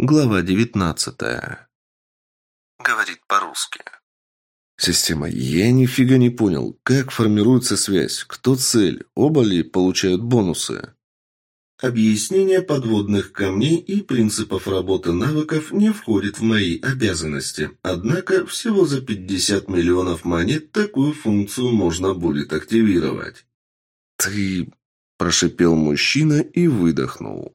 Глава девятнадцатая. Говорит по-русски. Система, я нифига не понял, как формируется связь, кто цель, оба ли получают бонусы? Объяснение подводных камней и принципов работы навыков не входит в мои обязанности. Однако всего за 50 миллионов монет такую функцию можно будет активировать. «Ты...» – прошипел мужчина и выдохнул.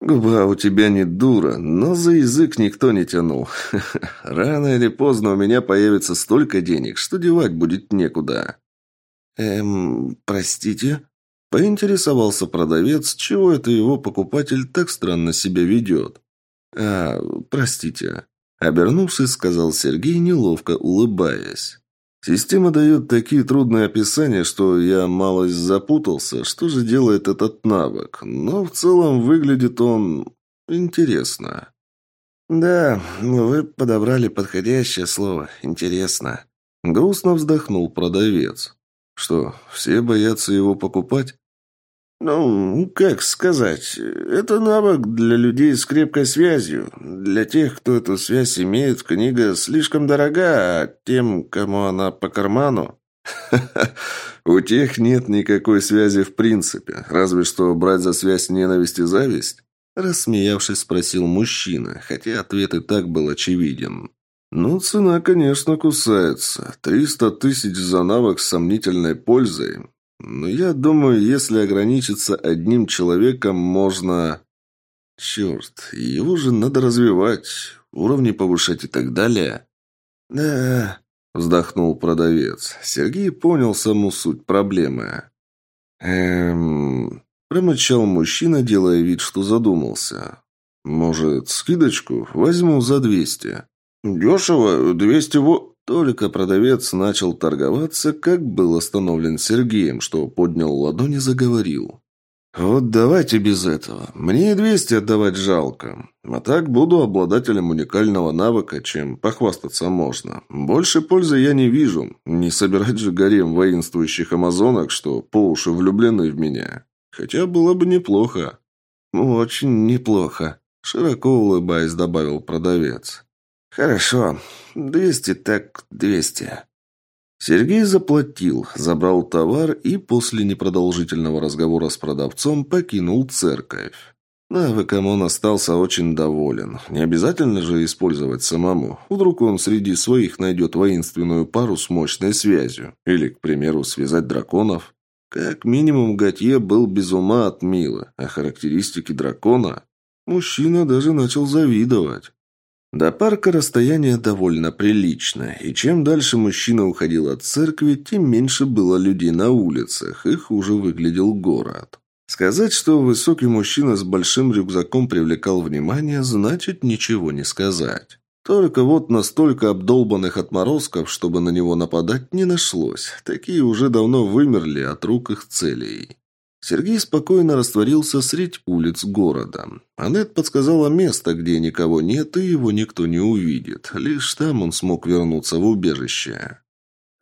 «Губа у тебя не дура, но за язык никто не тянул. Рано или поздно у меня появится столько денег, что девать будет некуда». «Эм, простите?» Поинтересовался продавец, чего это его покупатель так странно себя ведет. «А, простите». Обернувшись, сказал Сергей, неловко улыбаясь. Система дает такие трудные описания, что я малость запутался, что же делает этот навык. Но в целом выглядит он интересно. Да, вы подобрали подходящее слово. Интересно. Грустно вздохнул продавец. Что, все боятся его покупать? «Ну, как сказать, это навык для людей с крепкой связью. Для тех, кто эту связь имеет, книга слишком дорога, а тем, кому она по карману...» «У тех нет никакой связи в принципе, разве что брать за связь ненависть и зависть?» Рассмеявшись, спросил мужчина, хотя ответ и так был очевиден. «Ну, цена, конечно, кусается. Триста тысяч за навык с сомнительной пользой. Но я думаю, если ограничиться одним человеком, можно... Черт, его же надо развивать, уровни повышать и так далее. Да, вздохнул продавец. Сергей понял саму суть проблемы. Эм... Промычал мужчина, делая вид, что задумался. «Может, скидочку? Возьму за двести». «Дешево? Двести во...» Только продавец начал торговаться, как был остановлен Сергеем, что поднял ладони и заговорил. «Вот давайте без этого. Мне и двести отдавать жалко. А так буду обладателем уникального навыка, чем похвастаться можно. Больше пользы я не вижу. Не собирать же гарем воинствующих амазонок, что по уши влюблены в меня. Хотя было бы неплохо». «Очень неплохо», — широко улыбаясь, добавил продавец. «Хорошо. Двести так двести». Сергей заплатил, забрал товар и после непродолжительного разговора с продавцом покинул церковь. Навыком он остался очень доволен. Не обязательно же использовать самому. Вдруг он среди своих найдет воинственную пару с мощной связью. Или, к примеру, связать драконов. Как минимум, Готье был без ума от Милы, а характеристики дракона... Мужчина даже начал завидовать. До парка расстояние довольно приличное, и чем дальше мужчина уходил от церкви, тем меньше было людей на улицах, и хуже выглядел город. Сказать, что высокий мужчина с большим рюкзаком привлекал внимание, значит ничего не сказать. Только вот настолько обдолбанных отморозков, чтобы на него нападать, не нашлось. Такие уже давно вымерли от рук их целей. Сергей спокойно растворился средь улиц города. Аннет подсказала место, где никого нет и его никто не увидит. Лишь там он смог вернуться в убежище.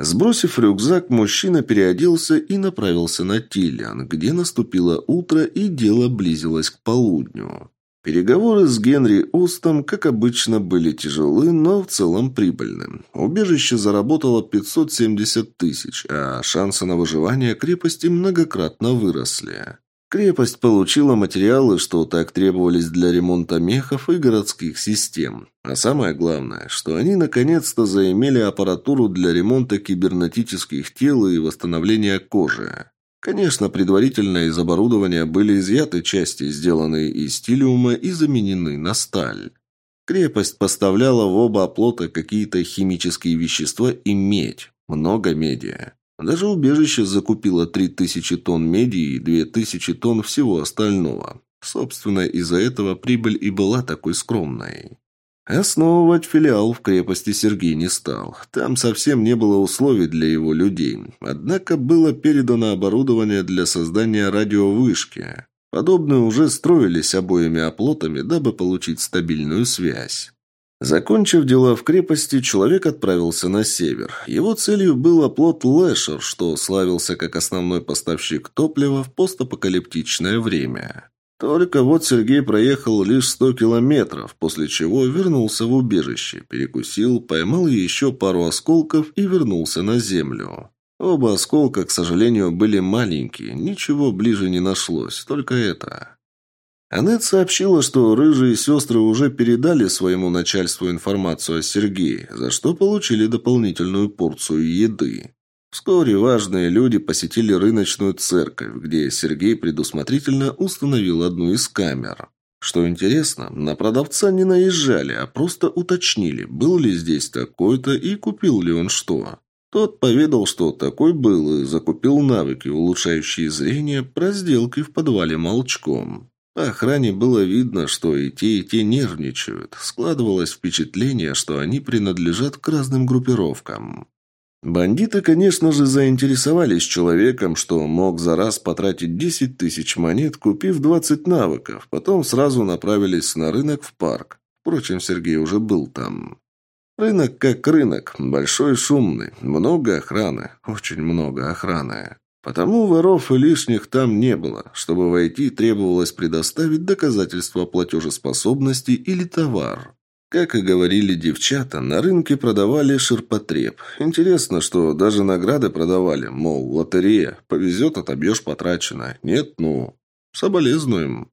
Сбросив рюкзак, мужчина переоделся и направился на Тиллиан, где наступило утро и дело близилось к полудню. Переговоры с Генри Остом, как обычно, были тяжелы, но в целом прибыльны. Убежище заработало 570 тысяч, а шансы на выживание крепости многократно выросли. Крепость получила материалы, что так требовались для ремонта мехов и городских систем. А самое главное, что они наконец-то заимели аппаратуру для ремонта кибернетических тел и восстановления кожи. Конечно, предварительно из оборудования были изъяты части, сделанные из стилиума, и заменены на сталь. Крепость поставляла в оба оплота какие-то химические вещества и медь. Много меди. Даже убежище закупило 3000 тонн меди и 2000 тонн всего остального. Собственно, из-за этого прибыль и была такой скромной. Основывать филиал в крепости Сергей не стал. Там совсем не было условий для его людей. Однако было передано оборудование для создания радиовышки. Подобные уже строились обоими оплотами, дабы получить стабильную связь. Закончив дела в крепости, человек отправился на север. Его целью был оплот Лэшер, что славился как основной поставщик топлива в постапокалиптичное время. Только вот Сергей проехал лишь сто километров, после чего вернулся в убежище, перекусил, поймал еще пару осколков и вернулся на землю. Оба осколка, к сожалению, были маленькие, ничего ближе не нашлось, только это. Аннет сообщила, что рыжие сестры уже передали своему начальству информацию о Сергее, за что получили дополнительную порцию еды. Вскоре важные люди посетили рыночную церковь, где Сергей предусмотрительно установил одну из камер. Что интересно, на продавца не наезжали, а просто уточнили, был ли здесь такой-то и купил ли он что. Тот поведал, что такой был и закупил навыки, улучшающие зрение, про сделки в подвале молчком. Охране было видно, что и те, и те нервничают. Складывалось впечатление, что они принадлежат к разным группировкам. Бандиты, конечно же, заинтересовались человеком, что мог за раз потратить 10 тысяч монет, купив 20 навыков. Потом сразу направились на рынок в парк. Впрочем, Сергей уже был там. Рынок как рынок, большой шумный, много охраны, очень много охраны. Потому воров и лишних там не было. Чтобы войти, требовалось предоставить доказательства платежеспособности или товар. Как и говорили девчата, на рынке продавали ширпотреб. Интересно, что даже награды продавали, мол, лотерея, повезет, отобьешь потраченное. Нет, ну, соболезнуем.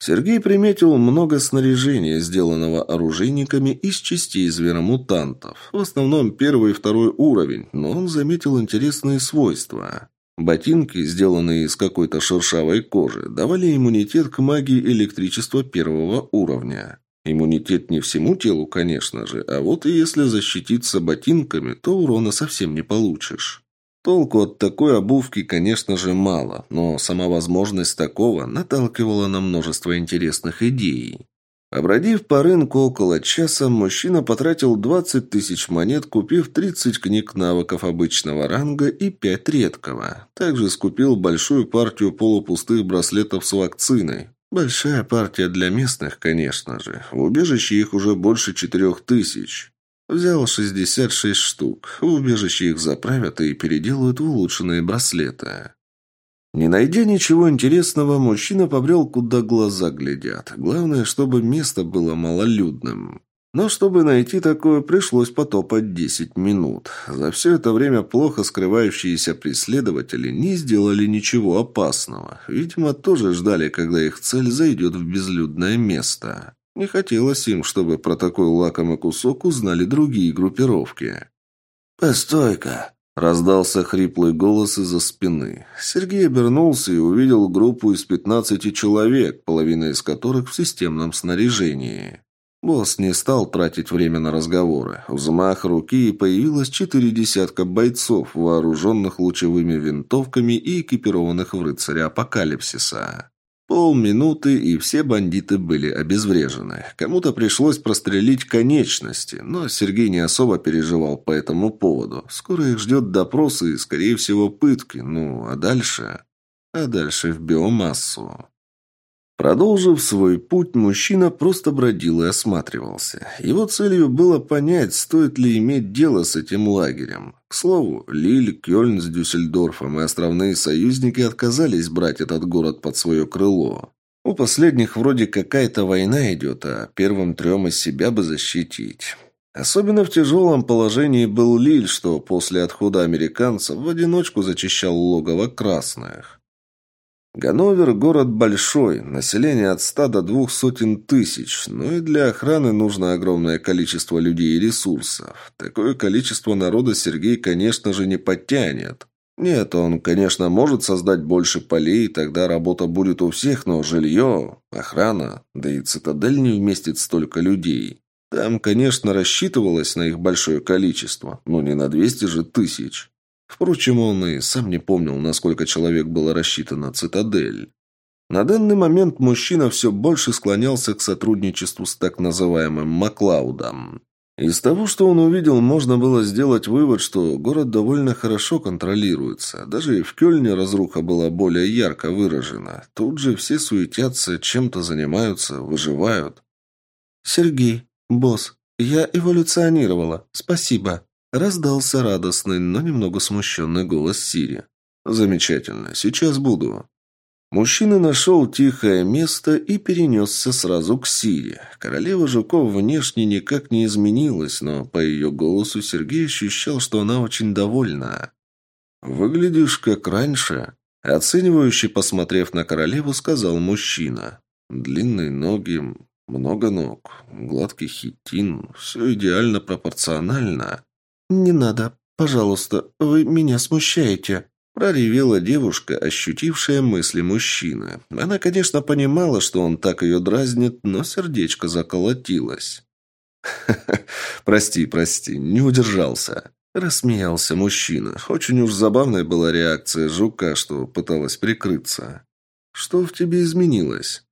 Сергей приметил много снаряжения, сделанного оружейниками из частей зверомутантов. В основном первый и второй уровень, но он заметил интересные свойства. Ботинки, сделанные из какой-то шершавой кожи, давали иммунитет к магии электричества первого уровня. Иммунитет не всему телу, конечно же, а вот и если защититься ботинками, то урона совсем не получишь. Толку от такой обувки, конечно же, мало, но сама возможность такого наталкивала на множество интересных идей. Обродив по рынку около часа, мужчина потратил 20 тысяч монет, купив 30 книг навыков обычного ранга и 5 редкого. Также скупил большую партию полупустых браслетов с вакциной. Большая партия для местных, конечно же. В убежище их уже больше четырех тысяч. Взял 66 штук. В убежище их заправят и переделают в улучшенные браслеты. Не найдя ничего интересного, мужчина побрел, куда глаза глядят. Главное, чтобы место было малолюдным. Но чтобы найти такое, пришлось потопать 10 минут. За все это время плохо скрывающиеся преследователи не сделали ничего опасного. Видимо, тоже ждали, когда их цель зайдет в безлюдное место. Не хотелось им, чтобы про такой лакомый кусок узнали другие группировки. «Постой-ка!» – раздался хриплый голос из-за спины. Сергей обернулся и увидел группу из 15 человек, половина из которых в системном снаряжении. Босс не стал тратить время на разговоры. Взмах руки и появилось четыре десятка бойцов, вооруженных лучевыми винтовками и экипированных в рыцаря апокалипсиса. Полминуты, и все бандиты были обезврежены. Кому-то пришлось прострелить конечности, но Сергей не особо переживал по этому поводу. Скоро их ждет допрос и, скорее всего, пытки. Ну, а дальше? А дальше в биомассу. Продолжив свой путь, мужчина просто бродил и осматривался. Его целью было понять, стоит ли иметь дело с этим лагерем. К слову, Лиль, Кёльн с Дюссельдорфом и островные союзники отказались брать этот город под свое крыло. У последних вроде какая-то война идет, а первым трем из себя бы защитить. Особенно в тяжелом положении был Лиль, что после отхода американцев в одиночку зачищал логово красных. Ганновер – город большой, население от ста до двух сотен тысяч, но и для охраны нужно огромное количество людей и ресурсов. Такое количество народа Сергей, конечно же, не подтянет. Нет, он, конечно, может создать больше полей, тогда работа будет у всех, но жилье, охрана, да и цитадель не вместит столько людей. Там, конечно, рассчитывалось на их большое количество, но не на 200 же тысяч. Впрочем, он и сам не помнил, насколько человек было рассчитана цитадель. На данный момент мужчина все больше склонялся к сотрудничеству с так называемым Маклаудом. Из того, что он увидел, можно было сделать вывод, что город довольно хорошо контролируется. Даже в Кёльне разруха была более ярко выражена. Тут же все суетятся, чем-то занимаются, выживают. «Сергей, босс, я эволюционировала. Спасибо», Раздался радостный, но немного смущенный голос Сири. «Замечательно. Сейчас буду». Мужчина нашел тихое место и перенесся сразу к Сире. Королева Жуков внешне никак не изменилась, но по ее голосу Сергей ощущал, что она очень довольна. «Выглядишь как раньше», – оценивающий, посмотрев на королеву, сказал мужчина. «Длинные ноги, много ног, гладкий хитин, все идеально пропорционально». «Не надо, пожалуйста, вы меня смущаете», Проревела девушка, ощутившая мысли мужчины. Она, конечно, понимала, что он так ее дразнит, но сердечко заколотилось. прости, прости, не удержался», – рассмеялся мужчина. Очень уж забавная была реакция жука, что пыталась прикрыться. «Что в тебе изменилось?»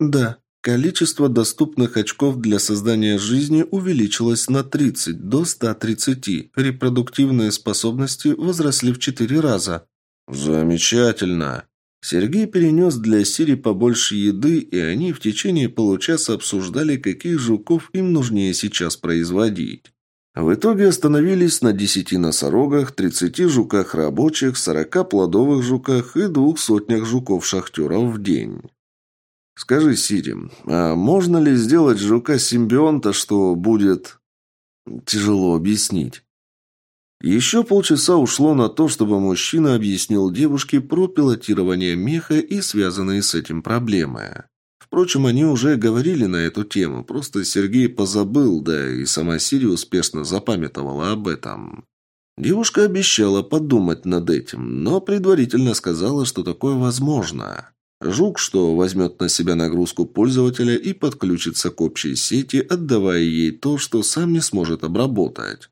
«Да, Количество доступных очков для создания жизни увеличилось на 30 до 130. Репродуктивные способности возросли в 4 раза. Замечательно. Сергей перенес для Сири побольше еды, и они в течение получаса обсуждали, каких жуков им нужнее сейчас производить. В итоге остановились на 10 носорогах, 30 жуках рабочих, 40 плодовых жуках и двух сотнях жуков-шахтеров в день. «Скажи, Сири, а можно ли сделать жука-симбионта, что будет...» «Тяжело объяснить». Еще полчаса ушло на то, чтобы мужчина объяснил девушке про пилотирование меха и связанные с этим проблемы. Впрочем, они уже говорили на эту тему, просто Сергей позабыл, да и сама Сири успешно запамятовала об этом. Девушка обещала подумать над этим, но предварительно сказала, что такое возможно. Жук, что возьмет на себя нагрузку пользователя и подключится к общей сети, отдавая ей то, что сам не сможет обработать.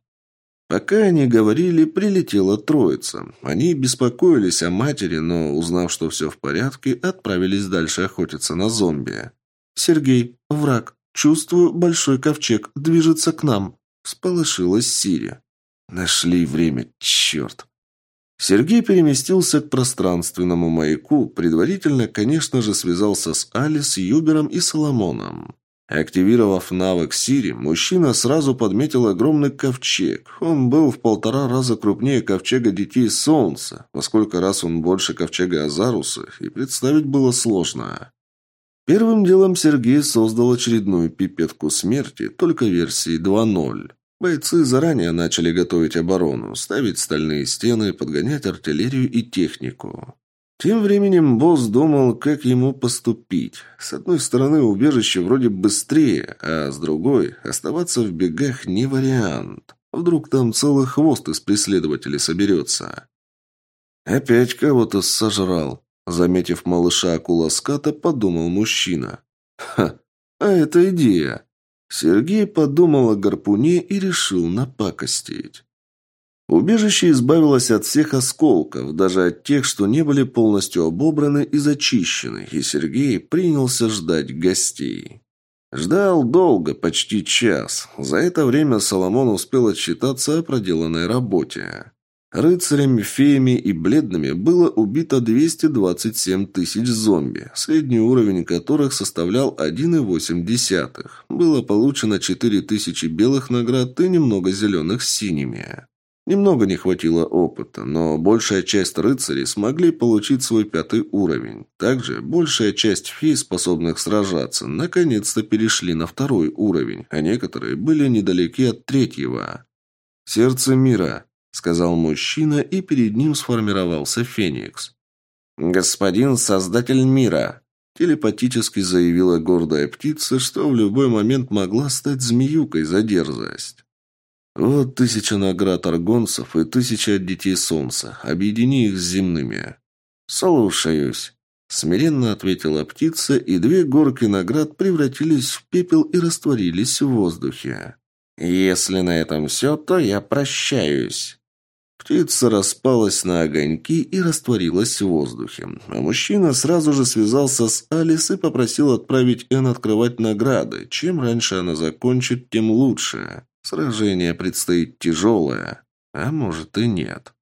Пока они говорили, прилетела троица. Они беспокоились о матери, но, узнав, что все в порядке, отправились дальше охотиться на зомби. «Сергей, враг, чувствую, большой ковчег движется к нам», – всполошилась Сири. «Нашли время, черт!» Сергей переместился к пространственному маяку, предварительно, конечно же, связался с Алис, Юбером и Соломоном. Активировав навык Сири, мужчина сразу подметил огромный ковчег. Он был в полтора раза крупнее ковчега Детей Солнца, во сколько раз он больше ковчега Азаруса, и представить было сложно. Первым делом Сергей создал очередную пипетку смерти, только версии 2.0. Бойцы заранее начали готовить оборону, ставить стальные стены, подгонять артиллерию и технику. Тем временем босс думал, как ему поступить. С одной стороны, убежище вроде быстрее, а с другой, оставаться в бегах не вариант. Вдруг там целый хвост из преследователей соберется. «Опять кого-то сожрал», — заметив малыша акуласката, подумал мужчина. «Ха, а это идея. Сергей подумал о гарпуне и решил напакостить. Убежище избавилось от всех осколков, даже от тех, что не были полностью обобраны и зачищены, и Сергей принялся ждать гостей. Ждал долго, почти час. За это время Соломон успел отчитаться о проделанной работе. Рыцарями, феями и бледными было убито 227 тысяч зомби, средний уровень которых составлял 1,8. Было получено 4 тысячи белых наград и немного зеленых с синими. Немного не хватило опыта, но большая часть рыцарей смогли получить свой пятый уровень. Также большая часть фей, способных сражаться, наконец-то перешли на второй уровень, а некоторые были недалеки от третьего. Сердце мира. — сказал мужчина, и перед ним сформировался Феникс. «Господин Создатель мира!» – телепатически заявила гордая птица, что в любой момент могла стать змеюкой за дерзость. «Вот тысяча наград аргонцев и тысяча от детей солнца. Объедини их с земными». «Слушаюсь», – смиренно ответила птица, и две горки наград превратились в пепел и растворились в воздухе. «Если на этом все, то я прощаюсь». Птица распалась на огоньки и растворилась в воздухе. А мужчина сразу же связался с Алис и попросил отправить Эн открывать награды. Чем раньше она закончит, тем лучше. Сражение предстоит тяжелое. А может и нет.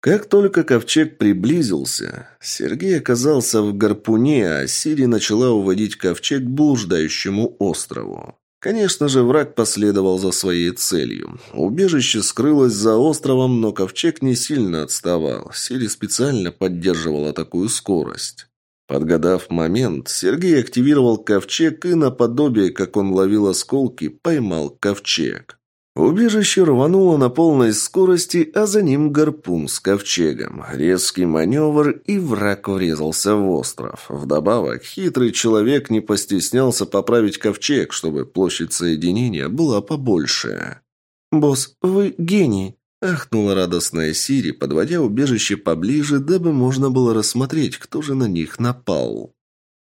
Как только ковчег приблизился, Сергей оказался в гарпуне, а Сири начала уводить ковчег к блуждающему острову. Конечно же, враг последовал за своей целью. Убежище скрылось за островом, но ковчег не сильно отставал. Сири специально поддерживала такую скорость. Подгадав момент, Сергей активировал ковчег и наподобие, как он ловил осколки, поймал ковчег. Убежище рвануло на полной скорости, а за ним гарпун с ковчегом. Резкий маневр, и враг врезался в остров. Вдобавок, хитрый человек не постеснялся поправить ковчег, чтобы площадь соединения была побольше. «Босс, вы гений!» – ахнула радостная Сири, подводя убежище поближе, дабы можно было рассмотреть, кто же на них напал.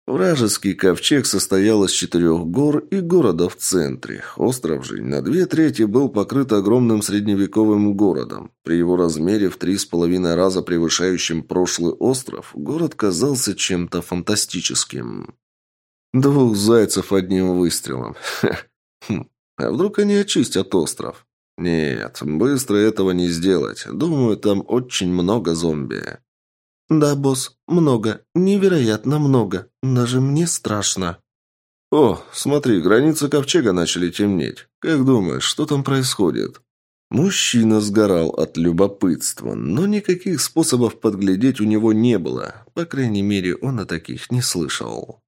Вражеский ковчег состоял из четырех гор и города в центре. Остров же на две трети был покрыт огромным средневековым городом. При его размере в три с половиной раза превышающем прошлый остров, город казался чем-то фантастическим. Двух зайцев одним выстрелом. Хм. А вдруг они очистят остров? Нет, быстро этого не сделать. Думаю, там очень много зомби. «Да, босс, много. Невероятно много. Даже мне страшно». «О, смотри, границы ковчега начали темнеть. Как думаешь, что там происходит?» Мужчина сгорал от любопытства, но никаких способов подглядеть у него не было. По крайней мере, он о таких не слышал.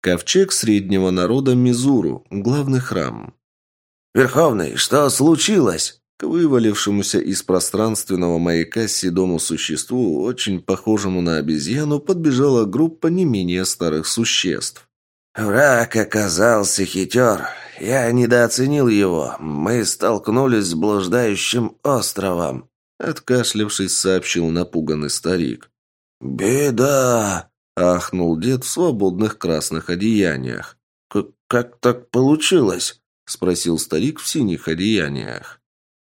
Ковчег среднего народа Мизуру, главный храм. «Верховный, что случилось?» Вывалившемуся из пространственного маяка седому существу, очень похожему на обезьяну, подбежала группа не менее старых существ. «Враг оказался хитер. Я недооценил его. Мы столкнулись с блуждающим островом», — откашлявшись, сообщил напуганный старик. «Беда!» — ахнул дед в свободных красных одеяниях. «Как так получилось?» — спросил старик в синих одеяниях.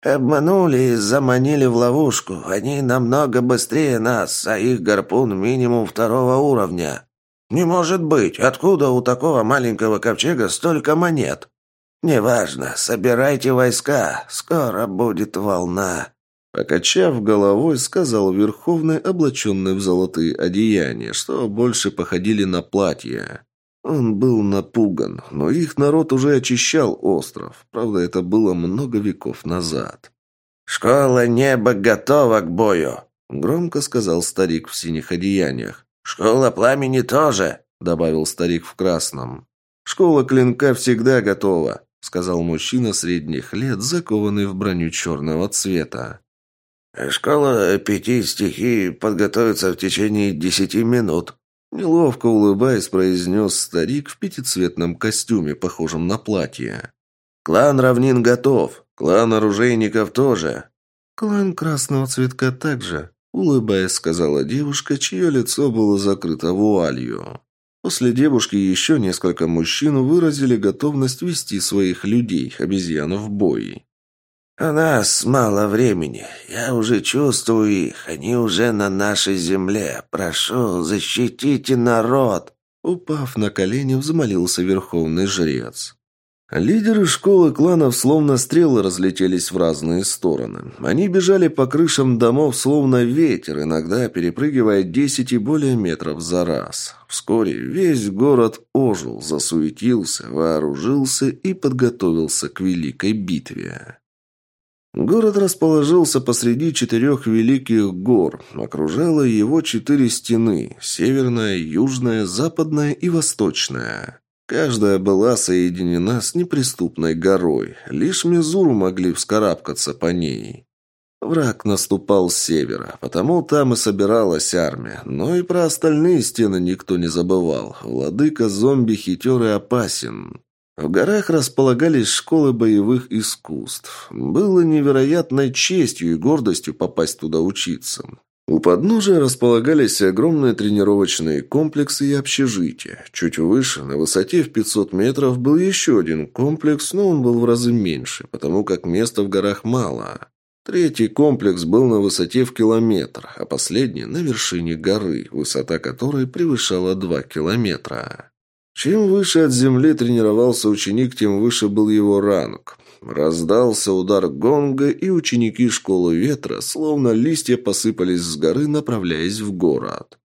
«Обманули и заманили в ловушку. Они намного быстрее нас, а их гарпун минимум второго уровня. Не может быть, откуда у такого маленького ковчега столько монет? Неважно, собирайте войска, скоро будет волна». Покачав головой, сказал Верховный, облаченный в золотые одеяния, что больше походили на платья. Он был напуган, но их народ уже очищал остров. Правда, это было много веков назад. «Школа неба готова к бою», — громко сказал старик в синих одеяниях. «Школа пламени тоже», — добавил старик в красном. «Школа клинка всегда готова», — сказал мужчина средних лет, закованный в броню черного цвета. «Школа пяти стихий подготовится в течение десяти минут», Неловко улыбаясь, произнес старик в пятицветном костюме, похожем на платье. «Клан равнин готов. Клан оружейников тоже». «Клан красного цветка также», — улыбаясь, сказала девушка, чье лицо было закрыто вуалью. После девушки еще несколько мужчин выразили готовность вести своих людей, обезьян, в бой. «У нас мало времени. Я уже чувствую их. Они уже на нашей земле. Прошу, защитите народ!» Упав на колени, взмолился верховный жрец. Лидеры школы кланов словно стрелы разлетелись в разные стороны. Они бежали по крышам домов словно ветер, иногда перепрыгивая десять и более метров за раз. Вскоре весь город ожил, засуетился, вооружился и подготовился к великой битве. Город расположился посреди четырех великих гор. Окружало его четыре стены – северная, южная, западная и восточная. Каждая была соединена с неприступной горой. Лишь Мизуру могли вскарабкаться по ней. Враг наступал с севера, потому там и собиралась армия. Но и про остальные стены никто не забывал. Владыка зомби хитер и опасен. В горах располагались школы боевых искусств. Было невероятной честью и гордостью попасть туда учиться. У подножия располагались огромные тренировочные комплексы и общежития. Чуть выше, на высоте в 500 метров, был еще один комплекс, но он был в разы меньше, потому как места в горах мало. Третий комплекс был на высоте в километр, а последний – на вершине горы, высота которой превышала 2 километра. Чем выше от земли тренировался ученик, тем выше был его ранг. Раздался удар гонга, и ученики школы ветра, словно листья, посыпались с горы, направляясь в город.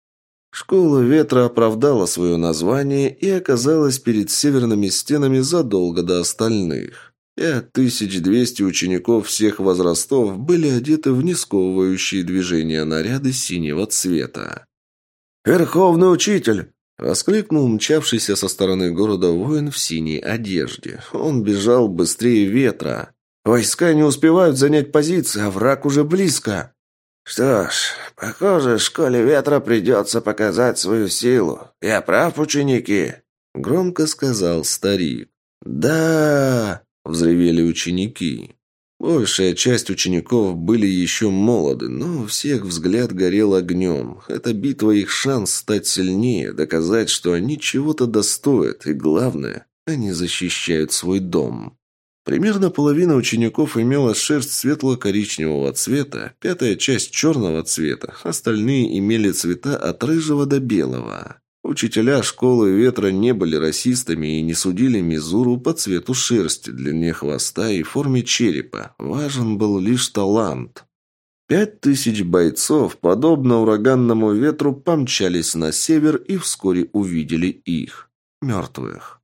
Школа ветра оправдала свое название и оказалась перед северными стенами задолго до остальных. Пять тысяч двести учеников всех возрастов были одеты в несковывающие движения наряды синего цвета. «Верховный учитель!» — воскликнул мчавшийся со стороны города воин в синей одежде. Он бежал быстрее ветра. «Войска не успевают занять позиции, а враг уже близко!» «Что ж, похоже, школе ветра придется показать свою силу. Я прав, ученики?» Громко сказал старик. «Да!» – взревели ученики. Большая часть учеников были еще молоды, но у всех взгляд горел огнем. Эта битва их шанс стать сильнее, доказать, что они чего-то достоят, и главное, они защищают свой дом. Примерно половина учеников имела шерсть светло-коричневого цвета, пятая часть черного цвета, остальные имели цвета от рыжего до белого. Учителя школы ветра не были расистами и не судили Мизуру по цвету шерсти, длине хвоста и форме черепа. Важен был лишь талант. Пять тысяч бойцов, подобно ураганному ветру, помчались на север и вскоре увидели их, мертвых.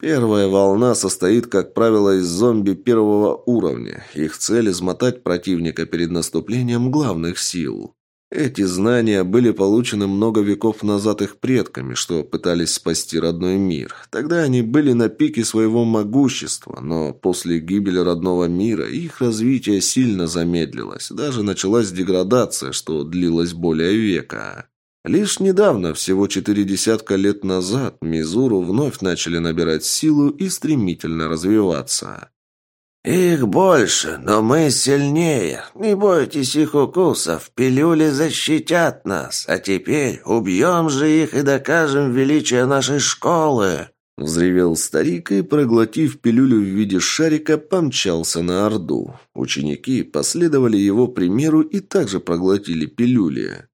Первая волна состоит, как правило, из зомби первого уровня. Их цель – измотать противника перед наступлением главных сил. Эти знания были получены много веков назад их предками, что пытались спасти родной мир. Тогда они были на пике своего могущества, но после гибели родного мира их развитие сильно замедлилось. Даже началась деградация, что длилась более века. Лишь недавно, всего четыре десятка лет назад, Мизуру вновь начали набирать силу и стремительно развиваться. «Их больше, но мы сильнее. Не бойтесь их укусов, пилюли защитят нас. А теперь убьем же их и докажем величие нашей школы!» Взревел старик и, проглотив пилюлю в виде шарика, помчался на Орду. Ученики последовали его примеру и также проглотили пилюли.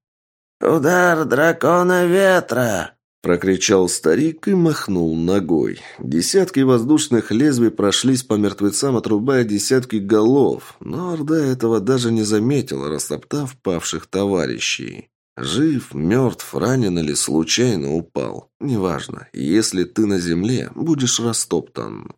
«Удар дракона ветра!» Прокричал старик и махнул ногой. Десятки воздушных лезвий прошлись по мертвецам, отрубая десятки голов, но Орда этого даже не заметила, растоптав павших товарищей. Жив, мертв, ранен или случайно упал. Неважно, если ты на земле, будешь растоптан.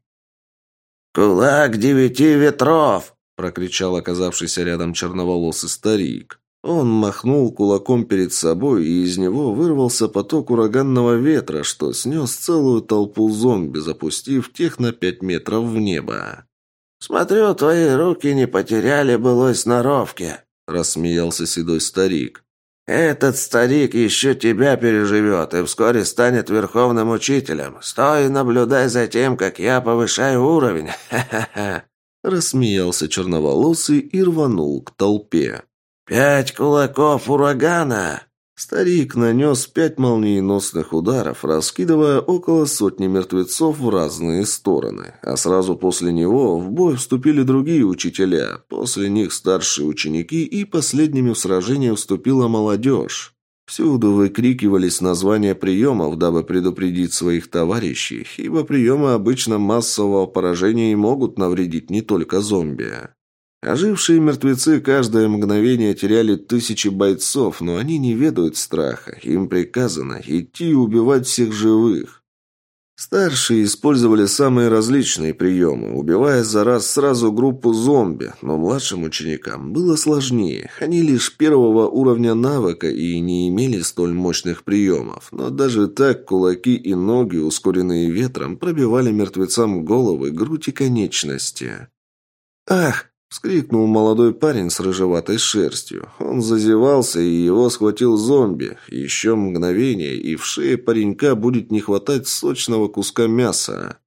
«Кулак девяти ветров!» – прокричал оказавшийся рядом черноволосый старик. Он махнул кулаком перед собой, и из него вырвался поток ураганного ветра, что снес целую толпу зомби, запустив тех на пять метров в небо. «Смотрю, твои руки не потеряли былой сноровки», — рассмеялся седой старик. «Этот старик еще тебя переживет и вскоре станет верховным учителем. Стой и наблюдай за тем, как я повышаю уровень. Ха-ха-ха!» Рассмеялся черноволосый и рванул к толпе. «Пять кулаков урагана!» Старик нанес пять молниеносных ударов, раскидывая около сотни мертвецов в разные стороны. А сразу после него в бой вступили другие учителя, после них старшие ученики и последними в сражение вступила молодежь. Всюду выкрикивались названия приемов, дабы предупредить своих товарищей, ибо приемы обычно массового поражения и могут навредить не только зомби. Ожившие мертвецы каждое мгновение теряли тысячи бойцов, но они не ведают страха. Им приказано идти и убивать всех живых. Старшие использовали самые различные приемы, убивая за раз сразу группу зомби, но младшим ученикам было сложнее. Они лишь первого уровня навыка и не имели столь мощных приемов, но даже так кулаки и ноги, ускоренные ветром, пробивали мертвецам головы, грудь и конечности. «Ах!» Вскрикнул молодой парень с рыжеватой шерстью. Он зазевался, и его схватил зомби. Еще мгновение, и в шее паренька будет не хватать сочного куска мяса.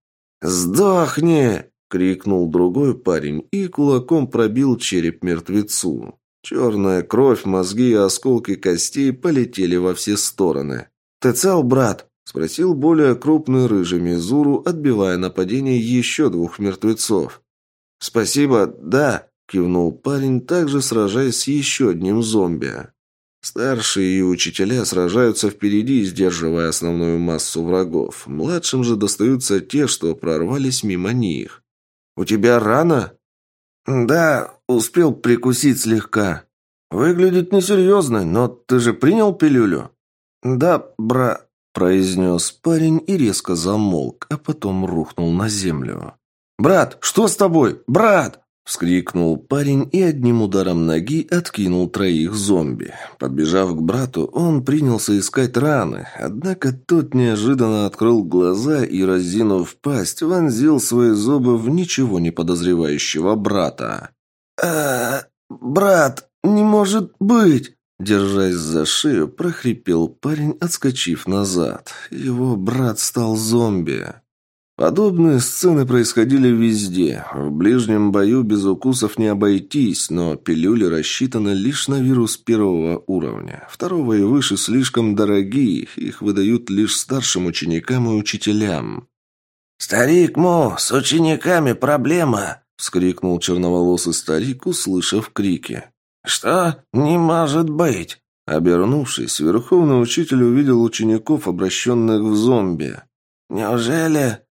«Сдохни!» — крикнул другой парень и кулаком пробил череп мертвецу. Черная кровь, мозги и осколки костей полетели во все стороны. «Ты цел, брат?» — спросил более крупный рыжий Мизуру, отбивая нападение еще двух мертвецов. «Спасибо, да», – кивнул парень, также сражаясь с еще одним зомби. Старшие и учителя сражаются впереди, сдерживая основную массу врагов. Младшим же достаются те, что прорвались мимо них. «У тебя рана?» «Да, успел прикусить слегка. Выглядит несерьезно, но ты же принял пилюлю?» «Да, бра...» – произнес парень и резко замолк, а потом рухнул на землю. «Брат, что с тобой? Брат!» Вскрикнул парень и одним ударом ноги откинул троих зомби. Подбежав к брату, он принялся искать раны, однако тот неожиданно открыл глаза и, разинув пасть, вонзил свои зубы в ничего не подозревающего брата. «А, брат, не может быть!» Держась за шею, прохрипел парень, отскочив назад. Его брат стал зомби. Подобные сцены происходили везде. В ближнем бою без укусов не обойтись, но пилюли рассчитаны лишь на вирус первого уровня. Второго и выше слишком дорогие, их выдают лишь старшим ученикам и учителям. «Старик Мо, с учениками проблема!» — вскрикнул черноволосый старик, услышав крики. «Что? Не может быть!» Обернувшись, верховный учитель увидел учеников, обращенных в зомби. «Неужели...»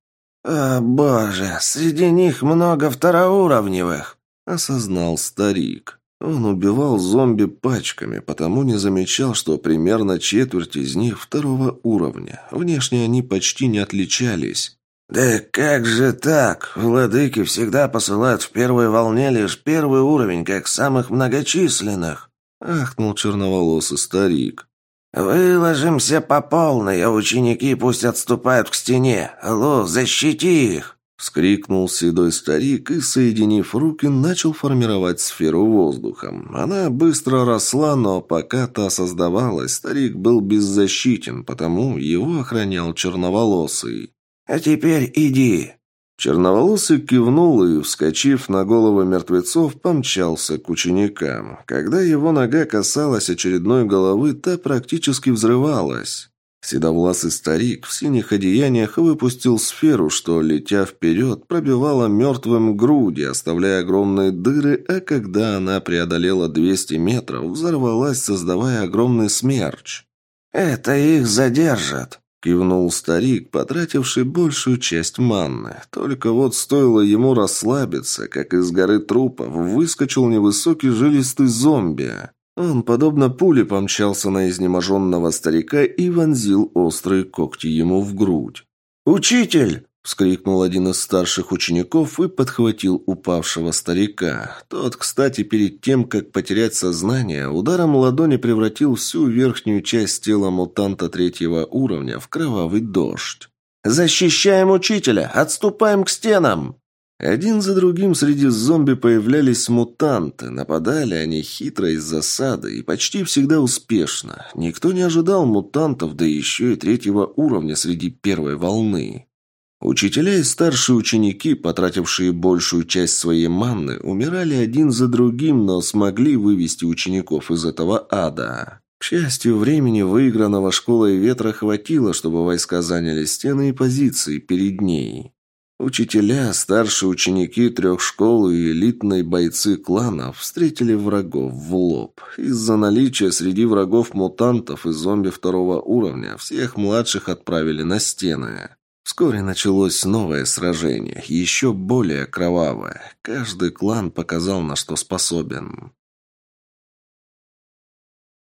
«О, боже, среди них много второуровневых!» – осознал старик. Он убивал зомби пачками, потому не замечал, что примерно четверть из них второго уровня. Внешне они почти не отличались. «Да как же так? Владыки всегда посылают в первой волне лишь первый уровень, как самых многочисленных!» – ахнул черноволосый старик. «Выложимся по полной, а ученики пусть отступают к стене. Алло, защити их!» Вскрикнул седой старик и, соединив руки, начал формировать сферу воздухом. Она быстро росла, но пока та создавалась, старик был беззащитен, потому его охранял черноволосый. «А теперь иди!» Черноволосый кивнул и, вскочив на головы мертвецов, помчался к ученикам. Когда его нога касалась очередной головы, та практически взрывалась. Седовласый старик в синих одеяниях выпустил сферу, что, летя вперед, пробивала мертвым груди, оставляя огромные дыры, а когда она преодолела 200 метров, взорвалась, создавая огромный смерч. «Это их задержит», Кивнул старик, потративший большую часть манны. Только вот стоило ему расслабиться, как из горы трупов выскочил невысокий жилистый зомби. Он, подобно пуле, помчался на изнеможенного старика и вонзил острые когти ему в грудь. «Учитель!» Вскрикнул один из старших учеников и подхватил упавшего старика. Тот, кстати, перед тем, как потерять сознание, ударом ладони превратил всю верхнюю часть тела мутанта третьего уровня в кровавый дождь. «Защищаем учителя! Отступаем к стенам!» Один за другим среди зомби появлялись мутанты. Нападали они хитро из засады и почти всегда успешно. Никто не ожидал мутантов, да еще и третьего уровня среди первой волны. Учителя и старшие ученики, потратившие большую часть своей манны, умирали один за другим, но смогли вывести учеников из этого ада. К счастью, времени выигранного школой ветра хватило, чтобы войска заняли стены и позиции перед ней. Учителя, старшие ученики трех школ и элитные бойцы кланов встретили врагов в лоб. Из-за наличия среди врагов мутантов и зомби второго уровня всех младших отправили на стены. Вскоре началось новое сражение, еще более кровавое. Каждый клан показал, на что способен.